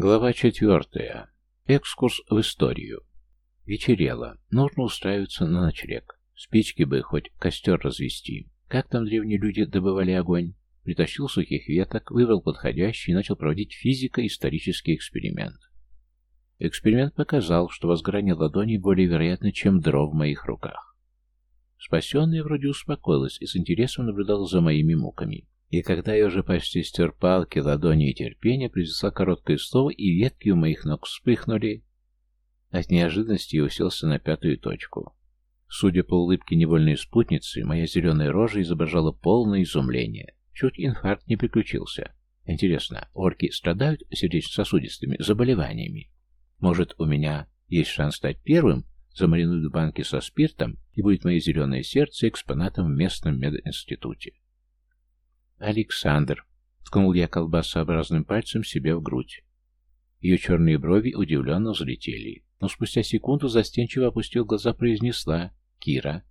Глава четвертая. Экскурс в историю. Вечерело. Нужно устраиваться на ночлег. Спички бы хоть костер развести. Как там древние люди добывали огонь? Притащил сухих веток, выбрал подходящий и начал проводить физико-исторический эксперимент. Эксперимент показал, что возгорание ладоней более вероятно, чем дров в моих руках. Спасенная вроде успокоилась и с интересом наблюдала за моими муками. И когда я уже почти стер палки, ладони и терпения, произнесла короткое слово, и ветки у моих ног вспыхнули. От неожиданности я уселся на пятую точку. Судя по улыбке невольной спутницы, моя зеленая рожа изображала полное изумление. Чуть инфаркт не приключился. Интересно, орки страдают сердечно-сосудистыми заболеваниями? Может, у меня есть шанс стать первым, замаринуют банки со спиртом, и будет мое зеленое сердце экспонатом в местном мединституте. «Александр!» — ткнул я колбасообразным пальцем себе в грудь. Ее черные брови удивленно взлетели, но спустя секунду застенчиво опустил глаза, произнесла «Кира».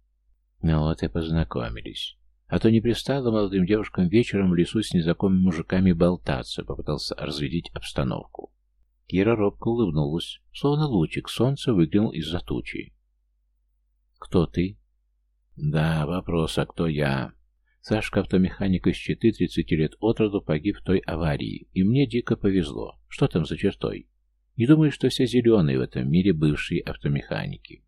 «Ну вот и познакомились. А то не пристало молодым девушкам вечером в лесу с незнакомыми мужиками болтаться», — попытался разрядить обстановку. Кира робко улыбнулась, словно лучик солнца выглянул из-за тучи. «Кто ты?» «Да, вопрос, а кто я?» Сашка, автомеханик из Читы, 30 лет от роду, погиб в той аварии, и мне дико повезло. Что там за чертой? Не думаю, что все зеленые в этом мире бывшие автомеханики.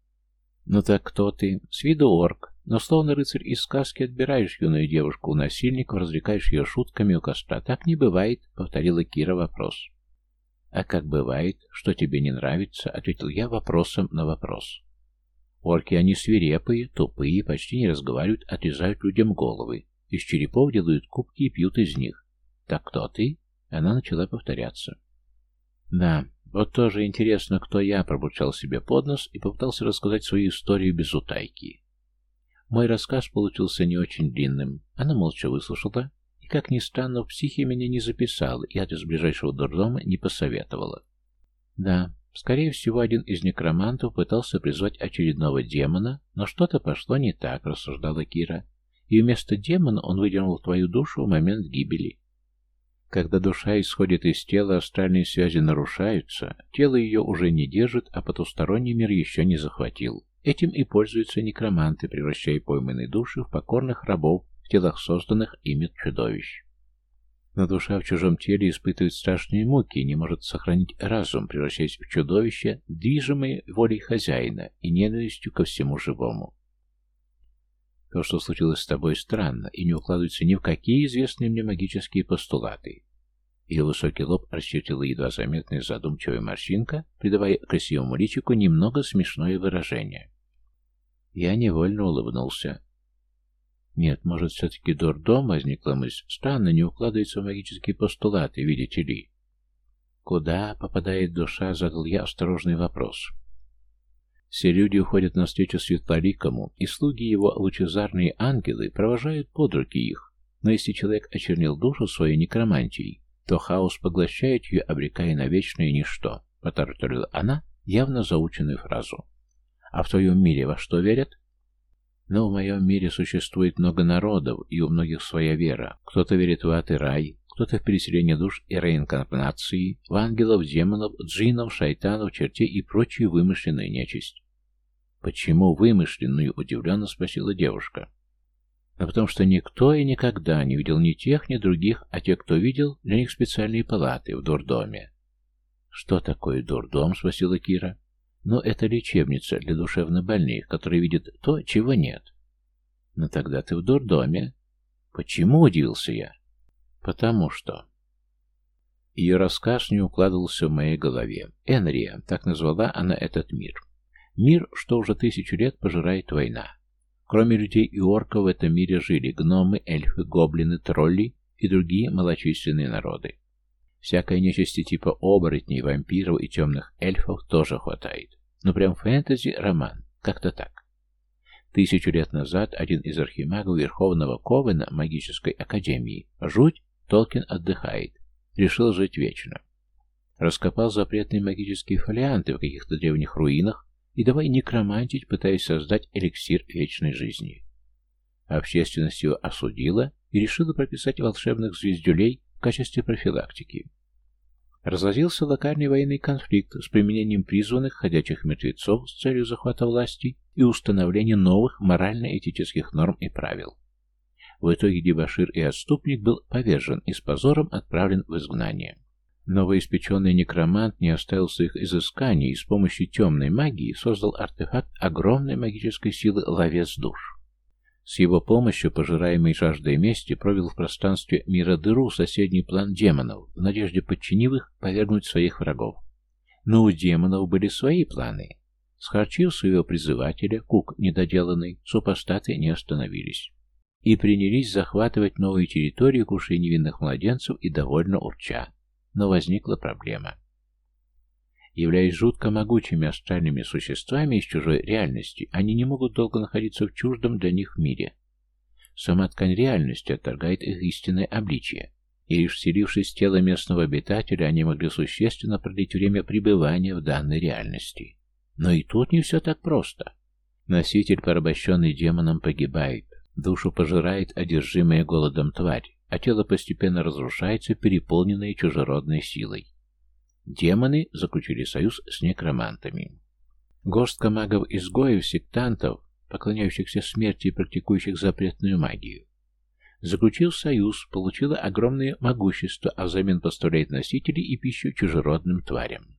Ну так кто ты? С виду орк, но словно рыцарь из сказки отбираешь юную девушку у насильников, развлекаешь ее шутками у костра. Так не бывает, повторила Кира вопрос. А как бывает, что тебе не нравится, ответил я вопросом на вопрос. Орки, они свирепые, тупые, почти не разговаривают, отрезают людям головы. Из черепов делают кубки и пьют из них. «Так кто ты?» Она начала повторяться. «Да, вот тоже интересно, кто я», — пробурчал себе под нос и попытался рассказать свою историю без утайки. Мой рассказ получился не очень длинным. Она молча выслушала и, как ни странно, в психе меня не записала и адрес ближайшего дурдома не посоветовала. Да, скорее всего, один из некромантов пытался призвать очередного демона, но что-то пошло не так, рассуждала Кира и вместо демона он выдернул твою душу в момент гибели. Когда душа исходит из тела, астральные связи нарушаются, тело ее уже не держит, а потусторонний мир еще не захватил. Этим и пользуются некроманты, превращая пойманные души в покорных рабов в телах созданных ими чудовищ. Но душа в чужом теле испытывает страшные муки и не может сохранить разум, превращаясь в чудовище, движимое волей хозяина и ненавистью ко всему живому. То, что случилось с тобой, странно и не укладывается ни в какие известные мне магические постулаты. Ее высокий лоб расчертила едва заметная задумчивая морщинка, придавая красивому личику немного смешное выражение. Я невольно улыбнулся. Нет, может, все-таки дурдом возникла мысль. Странно, не укладывается в магические постулаты, видите ли. Куда попадает душа, задал я осторожный вопрос. Все люди уходят навстречу светлоликому, и слуги его, лучезарные ангелы, провожают под руки их. Но если человек очернил душу своей некромантией, то хаос поглощает ее, обрекая на вечное ничто, повторила она явно заученную фразу. А в твоем мире во что верят? Но в моем мире существует много народов, и у многих своя вера. Кто-то верит в ад и рай, кто-то в переселение душ и реинкарнации, в ангелов, демонов, джинов, шайтанов, чертей и прочую вымышленную нечисть. «Почему вымышленную?» — удивленно спросила девушка. «А потому что никто и никогда не видел ни тех, ни других, а те, кто видел, для них специальные палаты в дурдоме». «Что такое дурдом?» — спросила Кира. «Но это лечебница для душевнобольных, которые видят то, чего нет». «Но тогда ты в дурдоме». «Почему?» — удивился я. Потому что... Ее рассказ не укладывался в моей голове. Энрия, так назвала она этот мир. Мир, что уже тысячу лет пожирает война. Кроме людей и орков в этом мире жили гномы, эльфы, гоблины, тролли и другие малочисленные народы. Всякой нечисти типа оборотней, вампиров и темных эльфов тоже хватает. Ну прям фэнтези-роман, как-то так. Тысячу лет назад один из архимагов Верховного Ковена магической академии, жуть, Толкин отдыхает. Решил жить вечно. Раскопал запретные магические фолианты в каких-то древних руинах и давай некромантить, пытаясь создать эликсир вечной жизни. Общественность его осудила и решила прописать волшебных звездюлей в качестве профилактики. Разразился локальный военный конфликт с применением призванных ходячих мертвецов с целью захвата власти и установления новых морально-этических норм и правил. В итоге дебошир и отступник был повержен и с позором отправлен в изгнание. Новоиспеченный некромант не оставил своих изысканий и с помощью темной магии создал артефакт огромной магической силы «Ловец душ». С его помощью, пожираемый жаждой мести, провел в пространстве мира дыру соседний план демонов, в надежде, подчинив их, повергнуть своих врагов. Но у демонов были свои планы. Схарчив своего призывателя, Кук недоделанный, супостаты не остановились. И принялись захватывать новые территории, кушая невинных младенцев и довольно урча. Но возникла проблема. Являясь жутко могучими астральными существами из чужой реальности, они не могут долго находиться в чуждом для них мире. Сама ткань реальности отторгает их истинное обличие, и лишь вселившись в тело местного обитателя, они могли существенно продлить время пребывания в данной реальности. Но и тут не все так просто. Носитель, порабощенный демоном, погибает, душу пожирает одержимая голодом тварь, а тело постепенно разрушается, переполненное чужеродной силой. Демоны заключили союз с некромантами. Горстка магов-изгоев, сектантов, поклоняющихся смерти и практикующих запретную магию, заключил союз, получила огромное могущество, а взамен поставляет носителей и пищу чужеродным тварям.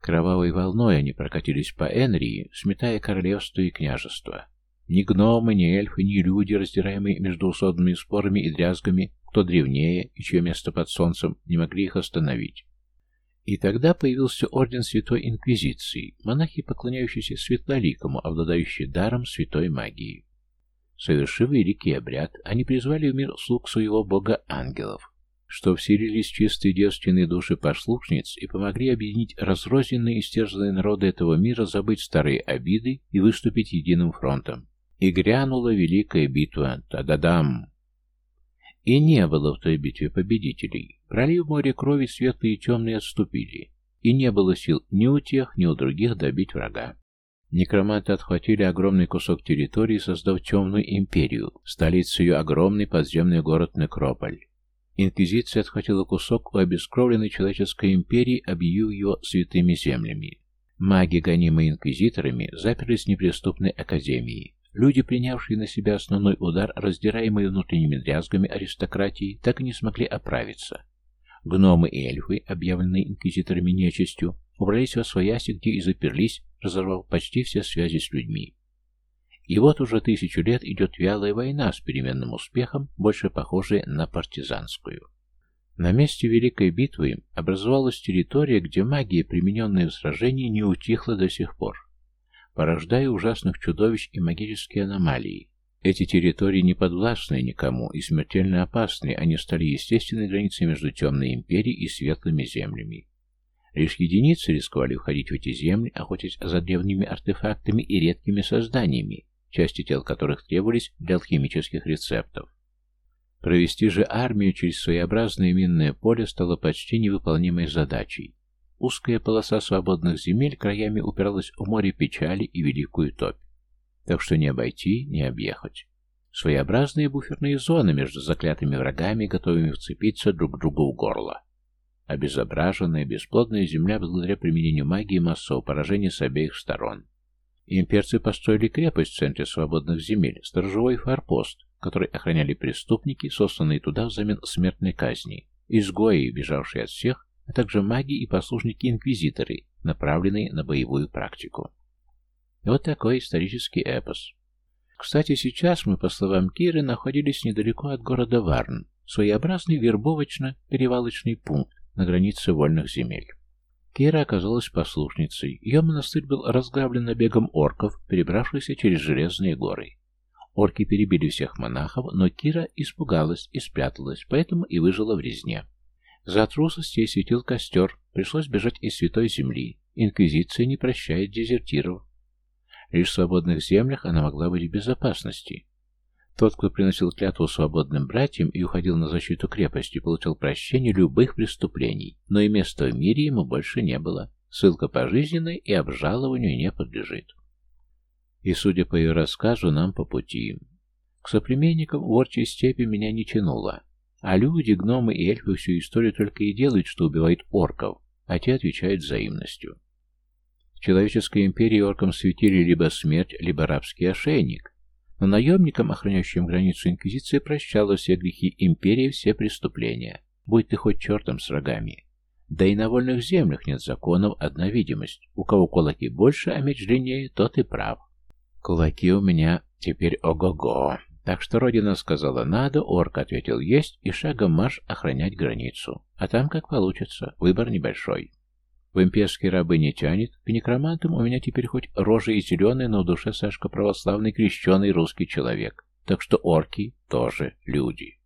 Кровавой волной они прокатились по Энрии, сметая королевство и княжество. Ни гномы, ни эльфы, ни люди, раздираемые междуусобными спорами и дрязгами, кто древнее и чье место под солнцем, не могли их остановить. И тогда появился орден Святой Инквизиции, монахи, поклоняющиеся светлоликому, обладающие даром святой магии. Совершив великий обряд, они призвали в мир слуг своего бога ангелов, что вселились чистые девственные души послушниц и помогли объединить разрозненные и стерзанные народы этого мира, забыть старые обиды и выступить единым фронтом. И грянула великая битва. Та-да-дам! И не было в той битве победителей. Пролив море крови светлые и темные отступили. И не было сил ни у тех, ни у других добить врага. Некроманты отхватили огромный кусок территории, создав темную империю, столицу ее огромный подземный город Некрополь. Инквизиция отхватила кусок у обескровленной человеческой империи, объявив ее святыми землями. Маги, гонимые инквизиторами, заперлись в неприступной академии. Люди, принявшие на себя основной удар, раздираемые внутренними дрязгами аристократии, так и не смогли оправиться. Гномы и эльфы, объявленные инквизиторами нечистью, убрались во свояси, где и заперлись, разорвав почти все связи с людьми. И вот уже тысячу лет идет вялая война с переменным успехом, больше похожая на партизанскую. На месте Великой битвы образовалась территория, где магия, примененная в сражении, не утихла до сих пор порождая ужасных чудовищ и магические аномалии. Эти территории не подвластны никому и смертельно опасны, они стали естественной границей между темной империей и светлыми землями. Лишь единицы рисковали входить в эти земли, охотясь за древними артефактами и редкими созданиями, части тел которых требовались для алхимических рецептов. Провести же армию через своеобразное минное поле стало почти невыполнимой задачей. Узкая полоса свободных земель краями упиралась в море печали и великую топь. Так что не обойти, не объехать. Своеобразные буферные зоны между заклятыми врагами, готовыми вцепиться друг другу в горло. Обезображенная, бесплодная земля благодаря применению магии массового поражения с обеих сторон. Имперцы построили крепость в центре свободных земель, сторожевой форпост, который охраняли преступники, сосланные туда взамен смертной казни, изгои, бежавшие от всех, а также маги и послушники-инквизиторы, направленные на боевую практику. Вот такой исторический эпос. Кстати, сейчас мы, по словам Киры, находились недалеко от города Варн, своеобразный вербовочно-перевалочный пункт на границе вольных земель. Кира оказалась послушницей. Ее монастырь был разграблен набегом орков, перебравшихся через железные горы. Орки перебили всех монахов, но Кира испугалась и спряталась, поэтому и выжила в резне. За трусость ей светил костер, пришлось бежать из святой земли. Инквизиция не прощает дезертиров. Лишь в свободных землях она могла быть в безопасности. Тот, кто приносил клятву свободным братьям и уходил на защиту крепости, получил прощение любых преступлений, но и места в мире ему больше не было. Ссылка пожизненная и обжалованию не подлежит. И, судя по ее рассказу, нам по пути. К соплеменникам в орчей степи меня не тянуло. А люди, гномы и эльфы всю историю только и делают, что убивают орков, а те отвечают взаимностью. В человеческой империи оркам светили либо смерть, либо рабский ошейник. Но наемникам, охраняющим границу Инквизиции, прощала все грехи империи, все преступления. Будь ты хоть чертом с рогами. Да и на вольных землях нет законов, одна видимость. У кого кулаки больше, а меч длиннее, тот и прав. Кулаки у меня теперь ого-го. Так что Родина сказала «надо», орк ответил «есть» и шагом марш охранять границу. А там как получится, выбор небольшой. В имперские рабы не тянет, к некромантам у меня теперь хоть рожа и зеленая, но в душе Сашка православный крещеный русский человек. Так что орки тоже люди.